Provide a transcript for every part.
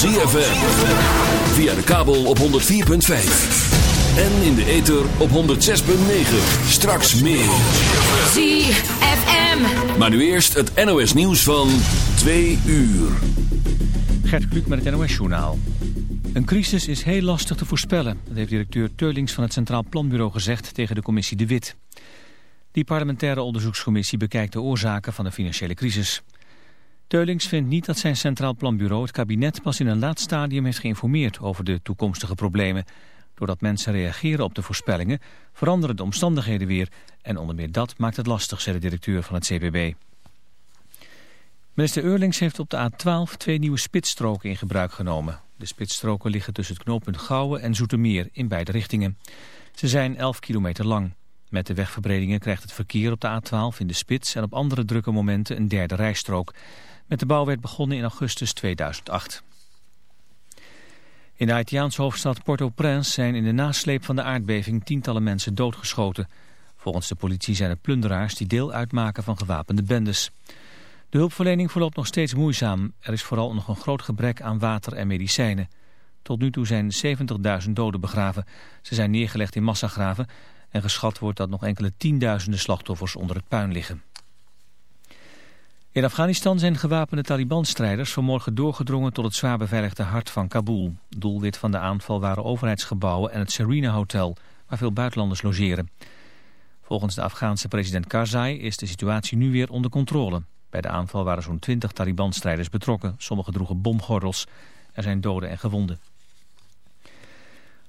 ZFM. Via de kabel op 104.5. En in de ether op 106.9. Straks meer. ZFM. Maar nu eerst het NOS nieuws van 2 uur. Gert Kluk met het NOS Journaal. Een crisis is heel lastig te voorspellen. Dat heeft directeur Teulings van het Centraal Planbureau gezegd tegen de commissie De Wit. Die parlementaire onderzoekscommissie bekijkt de oorzaken van de financiële crisis. Teulings vindt niet dat zijn Centraal Planbureau het kabinet pas in een laat stadium heeft geïnformeerd over de toekomstige problemen. Doordat mensen reageren op de voorspellingen veranderen de omstandigheden weer. En onder meer dat maakt het lastig, zei de directeur van het CPB. Minister Eurlings heeft op de A12 twee nieuwe spitsstroken in gebruik genomen. De spitsstroken liggen tussen het knooppunt Gouwen en Zoetermeer in beide richtingen. Ze zijn 11 kilometer lang. Met de wegverbredingen krijgt het verkeer op de A12 in de spits en op andere drukke momenten een derde rijstrook. Met de bouw werd begonnen in augustus 2008. In de Haitiaanse hoofdstad Port-au-Prince zijn in de nasleep van de aardbeving tientallen mensen doodgeschoten. Volgens de politie zijn het plunderaars die deel uitmaken van gewapende bendes. De hulpverlening verloopt nog steeds moeizaam. Er is vooral nog een groot gebrek aan water en medicijnen. Tot nu toe zijn 70.000 doden begraven. Ze zijn neergelegd in massagraven en geschat wordt dat nog enkele tienduizenden slachtoffers onder het puin liggen. In Afghanistan zijn gewapende Taliban-strijders vanmorgen doorgedrongen tot het zwaar beveiligde hart van Kabul. Doelwit van de aanval waren overheidsgebouwen en het Serena Hotel, waar veel buitenlanders logeren. Volgens de Afghaanse president Karzai is de situatie nu weer onder controle. Bij de aanval waren zo'n 20 Taliban-strijders betrokken. Sommigen droegen bomgordels. Er zijn doden en gewonden.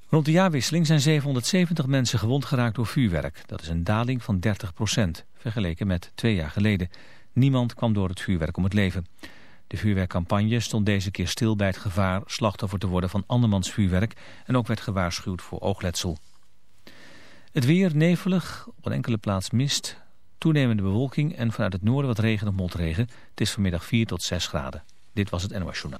Rond de jaarwisseling zijn 770 mensen gewond geraakt door vuurwerk. Dat is een daling van 30% vergeleken met twee jaar geleden. Niemand kwam door het vuurwerk om het leven. De vuurwerkcampagne stond deze keer stil bij het gevaar slachtoffer te worden van andermans vuurwerk en ook werd gewaarschuwd voor oogletsel. Het weer nevelig, op enkele plaats mist, toenemende bewolking en vanuit het noorden wat regen of motregen. Het is vanmiddag 4 tot 6 graden. Dit was het NOS Journaal.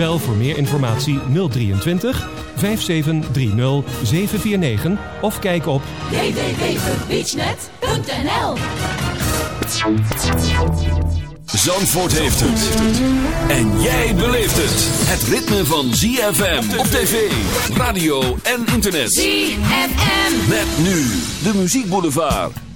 Bel voor meer informatie 023 5730 749 of kijk op www.beachnet.nl Zandvoort heeft het. En jij beleeft het. Het ritme van ZFM op tv, radio en internet. ZFM. Met nu de muziekboulevard.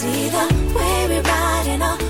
See the way we're riding our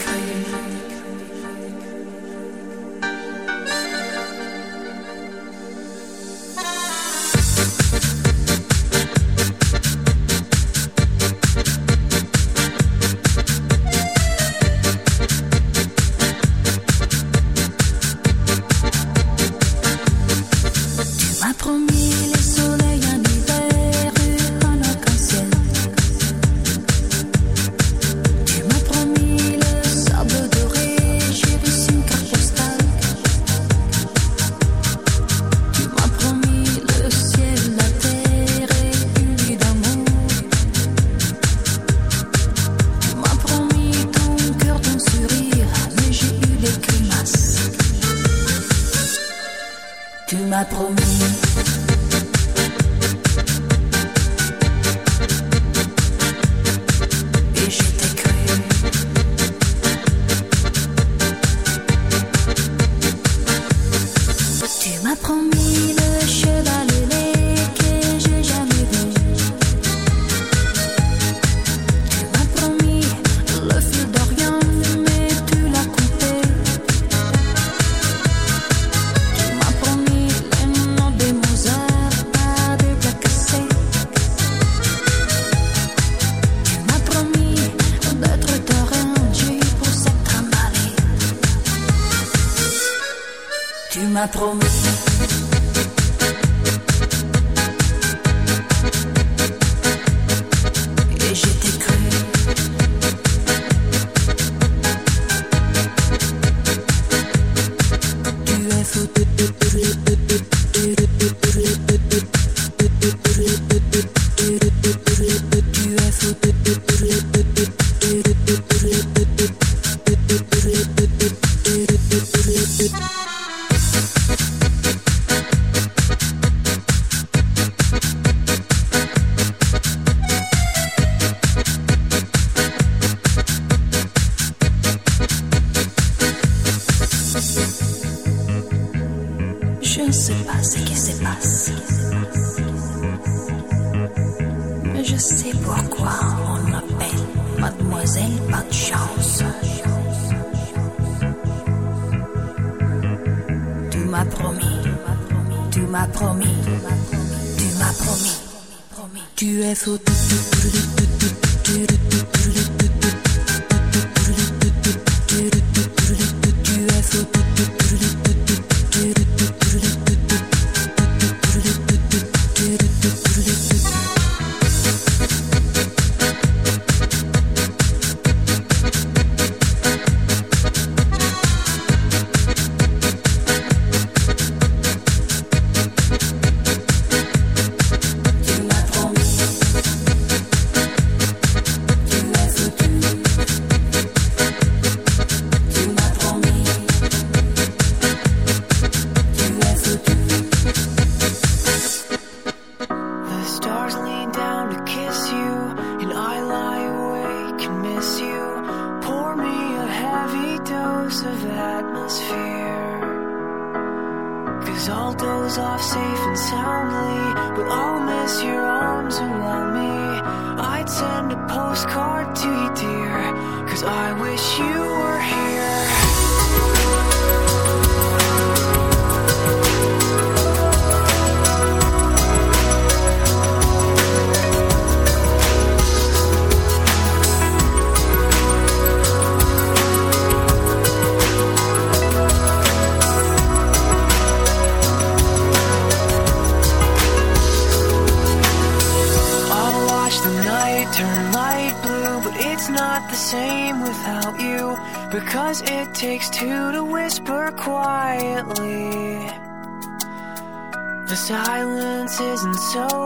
m'a niet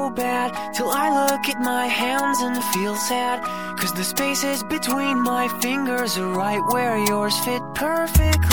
bad till I look at my hands and feel sad. Cause the spaces between my fingers are right where yours fit perfect.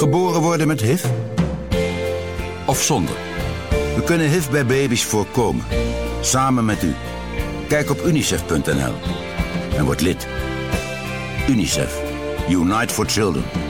Geboren worden met HIV? Of zonder? We kunnen HIV bij baby's voorkomen. Samen met u. Kijk op unicef.nl en word lid. UNICEF. Unite for Children.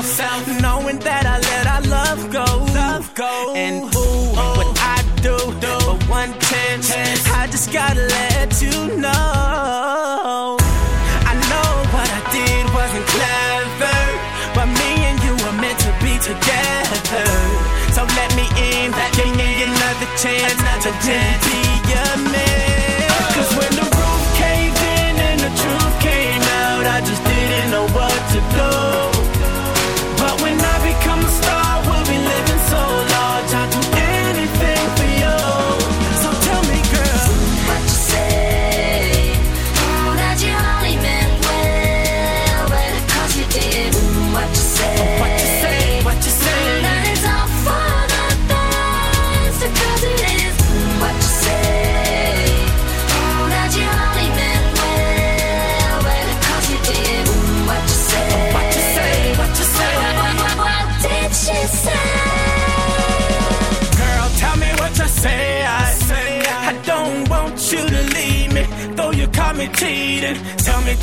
down south, knowing that I let our love go. Love go. And who oh, what I do, do. Oh. but one chance, I just gotta let you know. I know what I did wasn't clever, but me and you were meant to be together. So let me in, let give me, me another chance, another chance.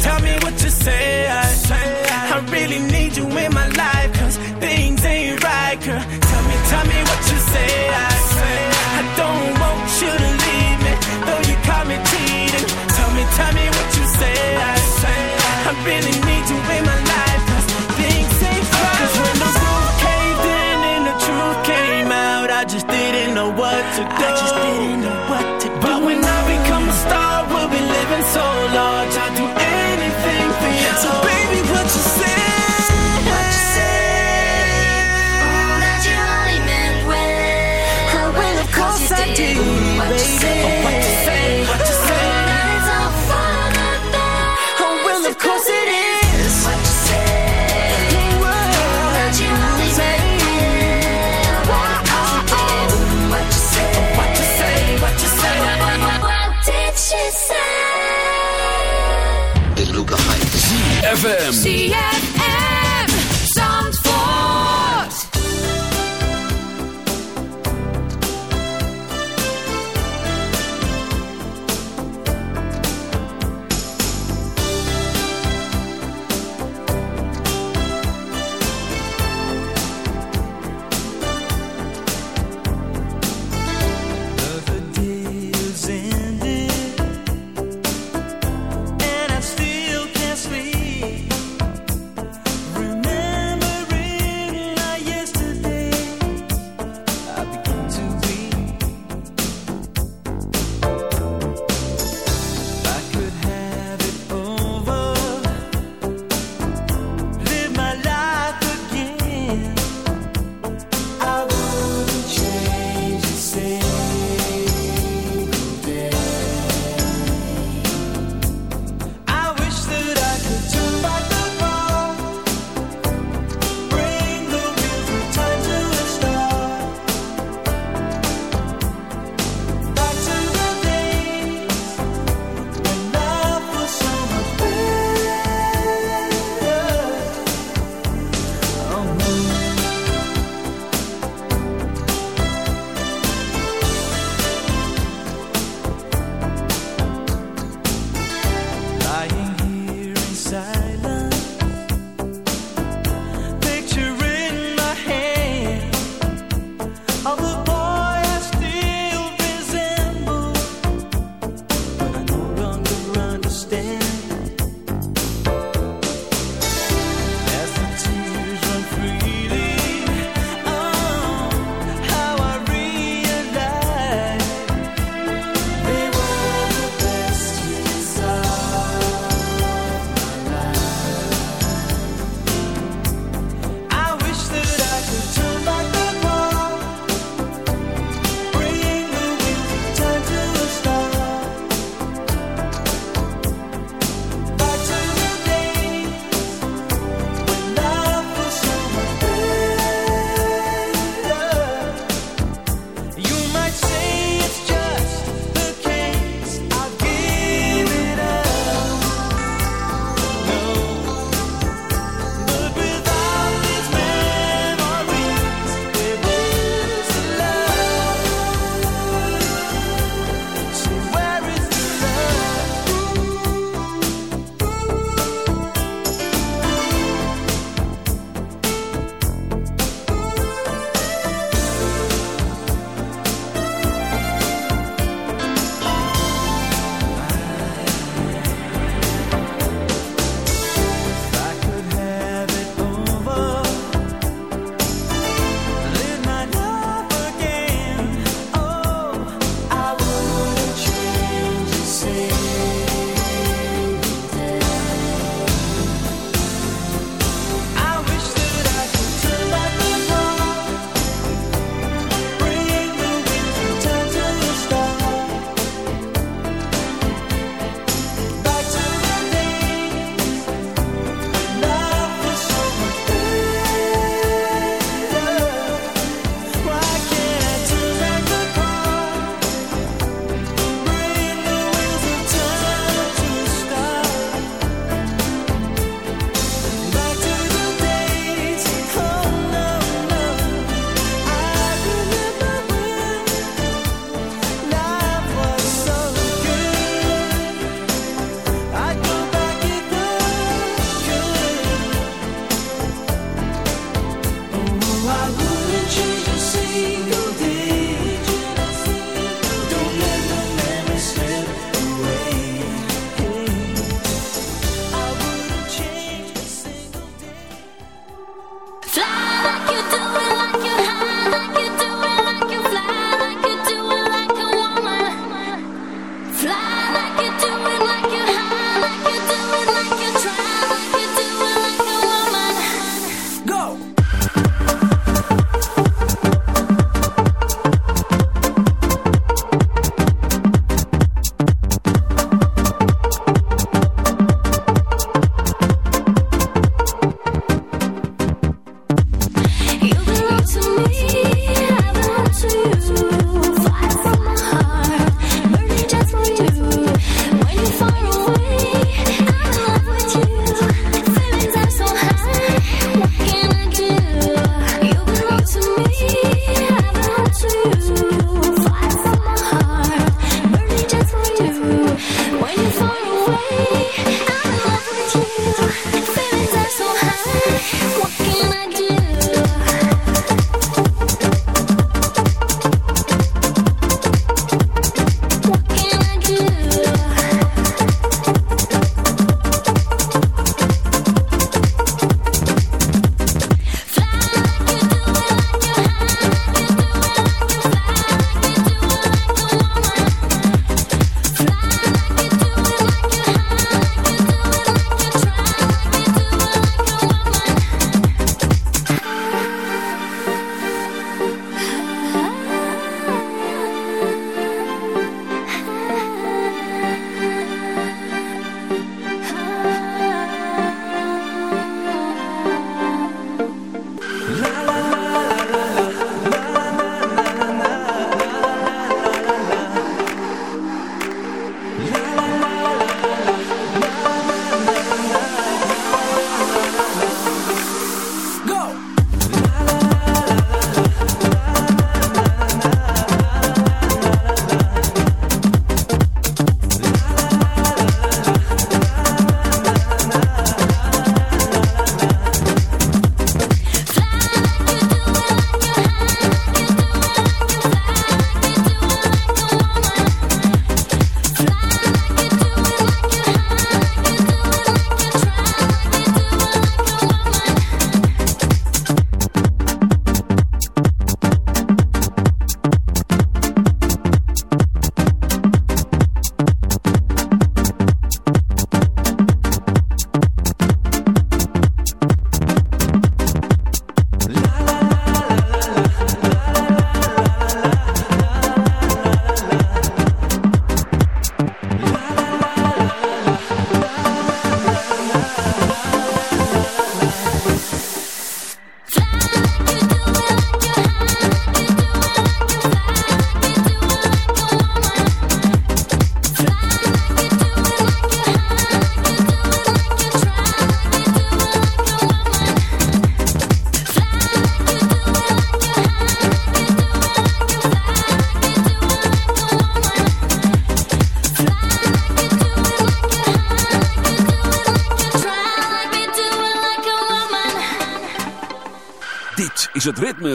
Tell me, ZFM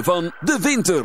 van de winter.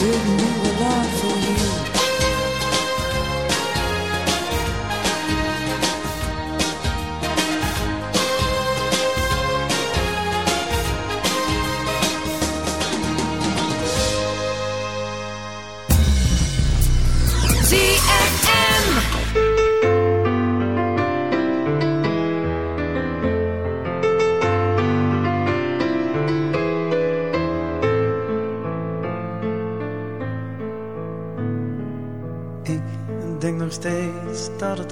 didn't do a lot for you.